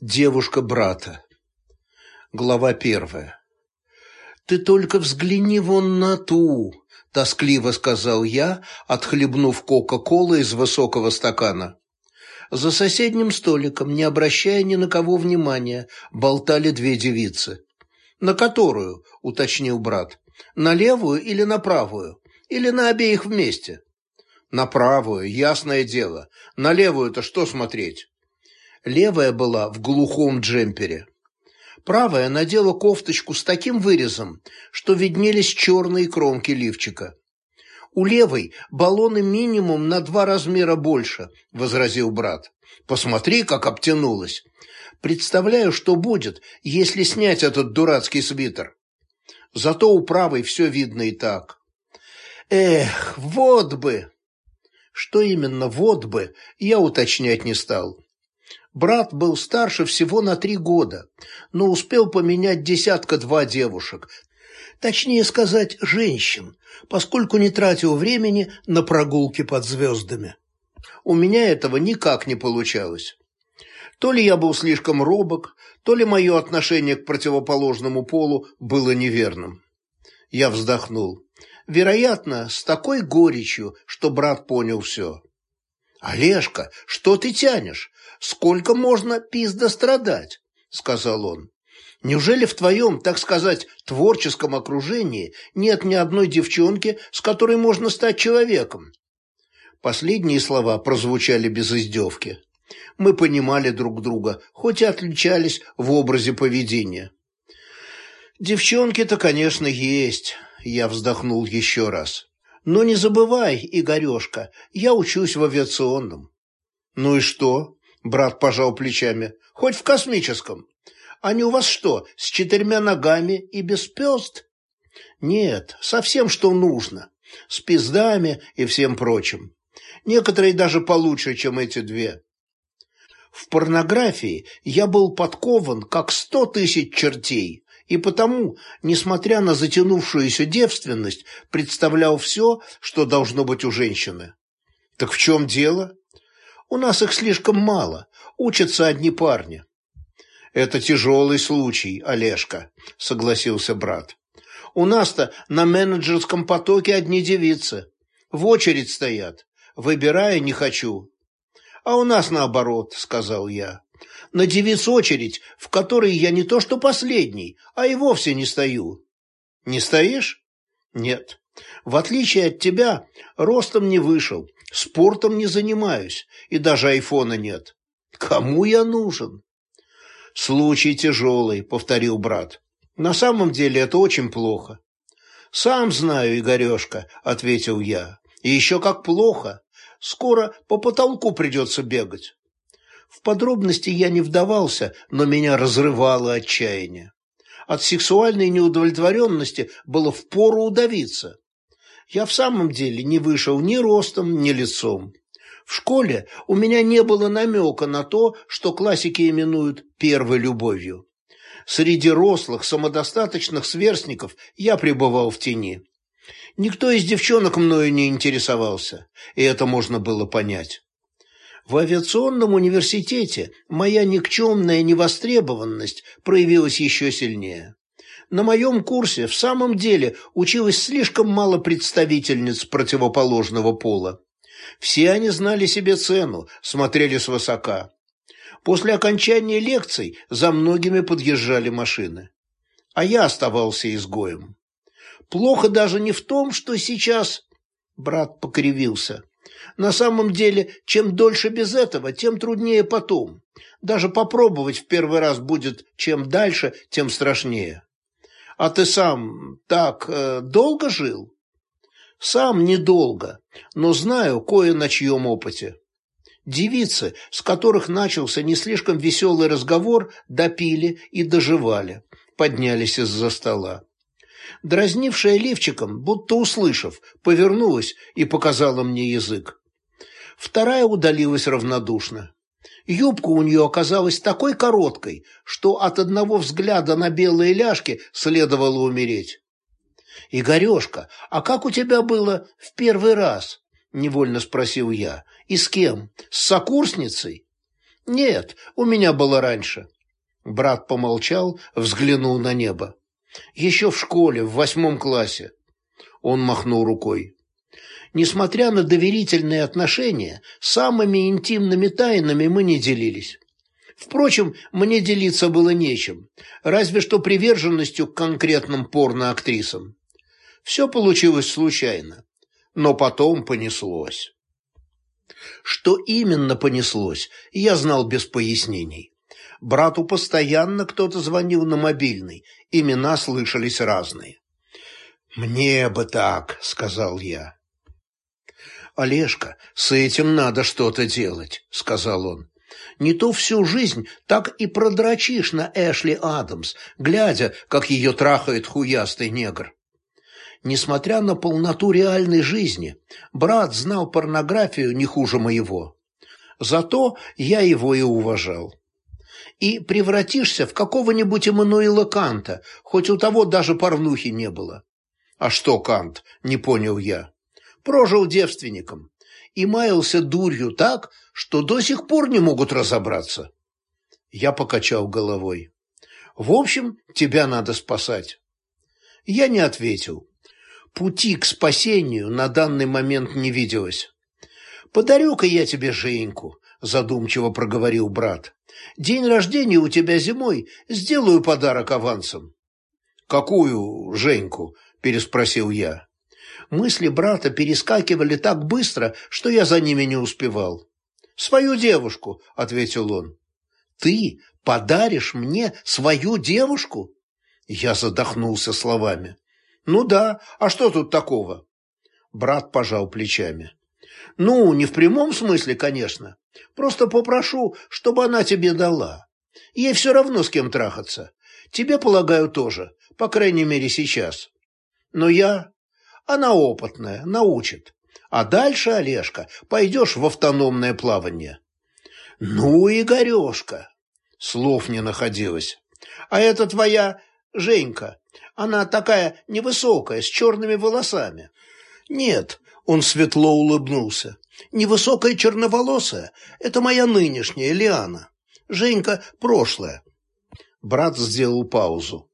Девушка брата. Глава первая. «Ты только взгляни вон на ту!» – тоскливо сказал я, отхлебнув кока-колы из высокого стакана. За соседним столиком, не обращая ни на кого внимания, болтали две девицы. «На которую?» – уточнил брат. «На левую или на правую? Или на обеих вместе?» «На правую, ясное дело. На левую-то что смотреть?» Левая была в глухом джемпере. Правая надела кофточку с таким вырезом, что виднелись черные кромки лифчика. «У левой баллоны минимум на два размера больше», — возразил брат. «Посмотри, как обтянулась. Представляю, что будет, если снять этот дурацкий свитер. Зато у правой все видно и так». «Эх, вот бы!» Что именно «вот бы» я уточнять не стал. Брат был старше всего на три года, но успел поменять десятка-два девушек, точнее сказать, женщин, поскольку не тратил времени на прогулки под звездами. У меня этого никак не получалось. То ли я был слишком робок, то ли мое отношение к противоположному полу было неверным. Я вздохнул. Вероятно, с такой горечью, что брат понял все. «Олежка, что ты тянешь? Сколько можно пизда страдать?» — сказал он. «Неужели в твоем, так сказать, творческом окружении нет ни одной девчонки, с которой можно стать человеком?» Последние слова прозвучали без издевки. Мы понимали друг друга, хоть и отличались в образе поведения. «Девчонки-то, конечно, есть», — я вздохнул еще раз. Но не забывай, Игорешка, я учусь в авиационном. Ну и что? Брат пожал плечами. Хоть в космическом. Они у вас что, с четырьмя ногами и без пёст? Нет, совсем что нужно. С пиздами и всем прочим. Некоторые даже получше, чем эти две. В порнографии я был подкован, как сто тысяч чертей, и потому, несмотря на затянувшуюся девственность, представлял все, что должно быть у женщины. Так в чем дело? У нас их слишком мало, учатся одни парни. Это тяжелый случай, Олежка, согласился брат. У нас-то на менеджерском потоке одни девицы. В очередь стоят. Выбирая не хочу. А у нас наоборот, сказал я на девиц очередь, в которой я не то что последний, а и вовсе не стою. Не стоишь? Нет. В отличие от тебя, ростом не вышел, спортом не занимаюсь, и даже айфона нет. Кому я нужен? Случай тяжелый, повторил брат. На самом деле это очень плохо. Сам знаю, Игорешка, ответил я. И еще как плохо. Скоро по потолку придется бегать. В подробности я не вдавался, но меня разрывало отчаяние. От сексуальной неудовлетворенности было впору удавиться. Я в самом деле не вышел ни ростом, ни лицом. В школе у меня не было намека на то, что классики именуют первой любовью. Среди рослых, самодостаточных сверстников я пребывал в тени. Никто из девчонок мною не интересовался, и это можно было понять. В авиационном университете моя никчемная невостребованность проявилась еще сильнее. На моем курсе в самом деле училось слишком мало представительниц противоположного пола. Все они знали себе цену, смотрели свысока. После окончания лекций за многими подъезжали машины. А я оставался изгоем. Плохо даже не в том, что сейчас... Брат покривился. На самом деле, чем дольше без этого, тем труднее потом. Даже попробовать в первый раз будет чем дальше, тем страшнее. А ты сам так э, долго жил? Сам недолго, но знаю кое на чьем опыте. Девицы, с которых начался не слишком веселый разговор, допили и доживали, поднялись из-за стола. Дразнившая лифчиком, будто услышав, повернулась и показала мне язык. Вторая удалилась равнодушно. Юбка у нее оказалась такой короткой, что от одного взгляда на белые ляжки следовало умереть. «Игорешка, а как у тебя было в первый раз?» – невольно спросил я. «И с кем? С сокурсницей?» Нет, у меня было раньше. Брат помолчал, взглянул на небо. Еще в школе, в восьмом классе. Он махнул рукой. Несмотря на доверительные отношения, самыми интимными тайнами мы не делились. Впрочем, мне делиться было нечем, разве что приверженностью к конкретным порноактрисам. Все получилось случайно, но потом понеслось. Что именно понеслось, я знал без пояснений. Брату постоянно кто-то звонил на мобильный, имена слышались разные. «Мне бы так», — сказал я. «Олежка, с этим надо что-то делать», — сказал он. «Не то всю жизнь так и продрочишь на Эшли Адамс, глядя, как ее трахает хуястый негр». Несмотря на полноту реальной жизни, брат знал порнографию не хуже моего. Зато я его и уважал. И превратишься в какого-нибудь Эммануила Канта, хоть у того даже порнухи не было. А что Кант, не понял я. Прожил девственником и маялся дурью так, что до сих пор не могут разобраться. Я покачал головой. В общем, тебя надо спасать. Я не ответил пути к спасению на данный момент не виделось. «Подарю-ка я тебе Женьку», – задумчиво проговорил брат. «День рождения у тебя зимой, сделаю подарок авансом». «Какую Женьку?» – переспросил я. Мысли брата перескакивали так быстро, что я за ними не успевал. «Свою девушку», – ответил он. «Ты подаришь мне свою девушку?» Я задохнулся словами. «Ну да, а что тут такого?» Брат пожал плечами. «Ну, не в прямом смысле, конечно. Просто попрошу, чтобы она тебе дала. Ей все равно с кем трахаться. Тебе, полагаю, тоже, по крайней мере, сейчас. Но я... Она опытная, научит. А дальше, Олежка, пойдешь в автономное плавание». «Ну, Игорешка!» Слов не находилось. «А это твоя Женька, она такая невысокая, с черными волосами. Нет, он светло улыбнулся. Невысокая черноволосая – это моя нынешняя Лиана. Женька – прошлое. Брат сделал паузу.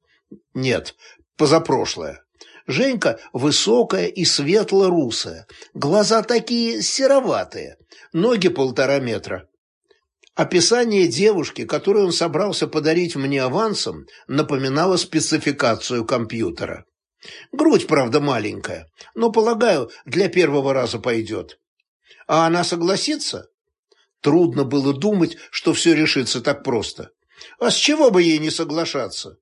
Нет, позапрошлое. Женька высокая и светло-русая, глаза такие сероватые, ноги полтора метра. Описание девушки, которую он собрался подарить мне авансом, напоминало спецификацию компьютера. Грудь, правда, маленькая, но, полагаю, для первого раза пойдет. А она согласится? Трудно было думать, что все решится так просто. А с чего бы ей не соглашаться?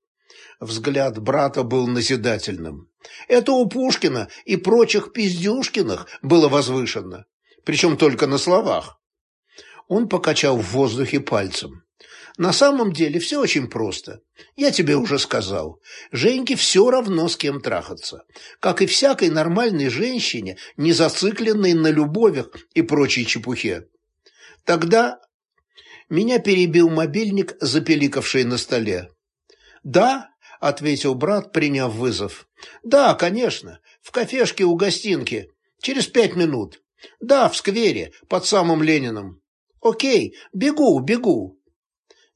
Взгляд брата был назидательным. Это у Пушкина и прочих пиздюшкиных было возвышенно, причем только на словах. Он покачал в воздухе пальцем. На самом деле все очень просто. Я тебе уже сказал. Женьке все равно с кем трахаться. Как и всякой нормальной женщине, не зацикленной на любовях и прочей чепухе. Тогда меня перебил мобильник, запеликавший на столе. «Да», — ответил брат, приняв вызов. «Да, конечно. В кафешке у гостинки. Через пять минут. Да, в сквере, под самым Лениным». «Окей, бегу, бегу».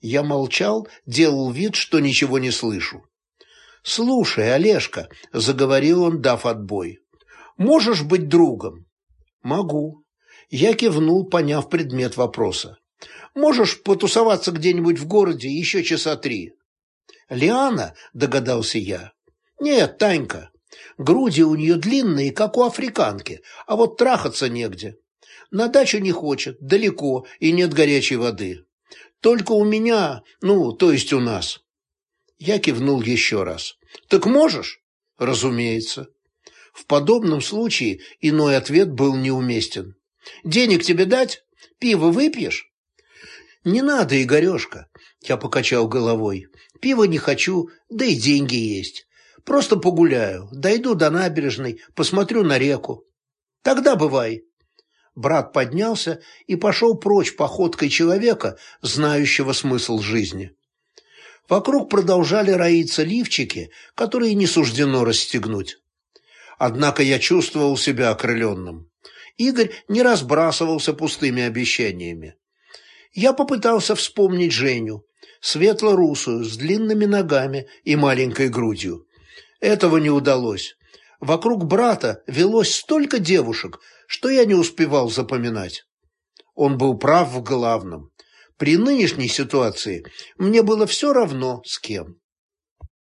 Я молчал, делал вид, что ничего не слышу. «Слушай, Олежка», — заговорил он, дав отбой, — «можешь быть другом?» «Могу». Я кивнул, поняв предмет вопроса. «Можешь потусоваться где-нибудь в городе еще часа три?» «Лиана?» — догадался я. «Нет, Танька. Груди у нее длинные, как у африканки, а вот трахаться негде. На дачу не хочет, далеко, и нет горячей воды. Только у меня, ну, то есть у нас. Я кивнул еще раз. Так можешь? Разумеется. В подобном случае иной ответ был неуместен. Денег тебе дать? Пиво выпьешь? Не надо, Игорешка. Я покачал головой. Пива не хочу, да и деньги есть. Просто погуляю, дойду до набережной, посмотрю на реку. Тогда бывай. Брат поднялся и пошел прочь походкой человека, знающего смысл жизни. Вокруг продолжали роиться лифчики, которые не суждено расстегнуть. Однако я чувствовал себя окрыленным. Игорь не разбрасывался пустыми обещаниями. Я попытался вспомнить Женю, светло-русую, с длинными ногами и маленькой грудью. Этого не удалось. Вокруг брата велось столько девушек, что я не успевал запоминать. Он был прав в главном. При нынешней ситуации мне было все равно с кем.